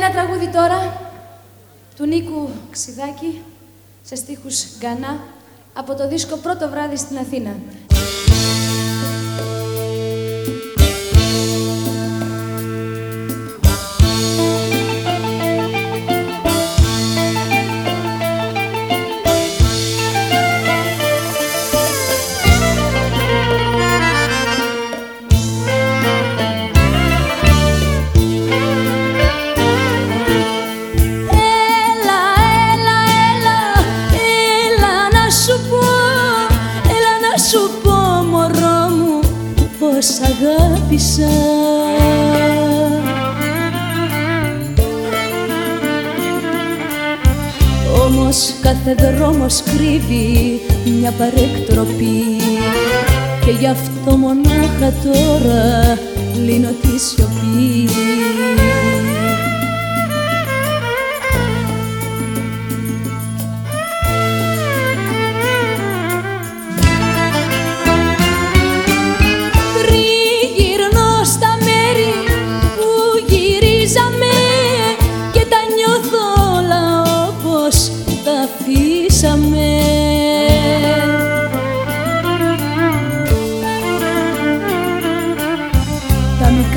Ένα τραγούδι τώρα του Νίκου Ξιδάκη σε στίχους Γκανά από το δίσκο «Πρώτο βράδυ στην Αθήνα». Σ' αγάπησα. Όμως κάθε δρόμος κρύβει μια παρέκτροπη. Και γι' αυτό μονάχα τώρα λύνω τη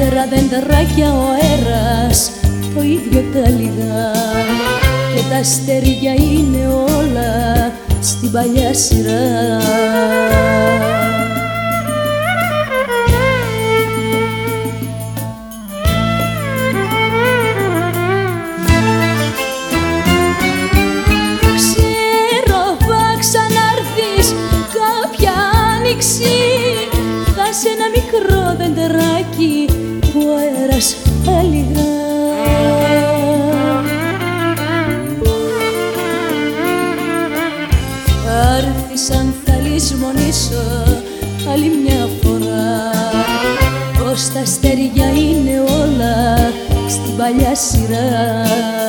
Τα μικρά δεντράκια ο αέρας το ίδιο τα λιγά. Και τα αστέρια είναι όλα στην παλιά σειρά σε ένα μικρό δεντεράκι που ο αέρας έλυγα Θα έρθεις αν θα λησμονήσω άλλη μια φορά. Πως τα αστέρια είναι όλα στην παλιά σειρά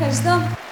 Ευχαριστώ.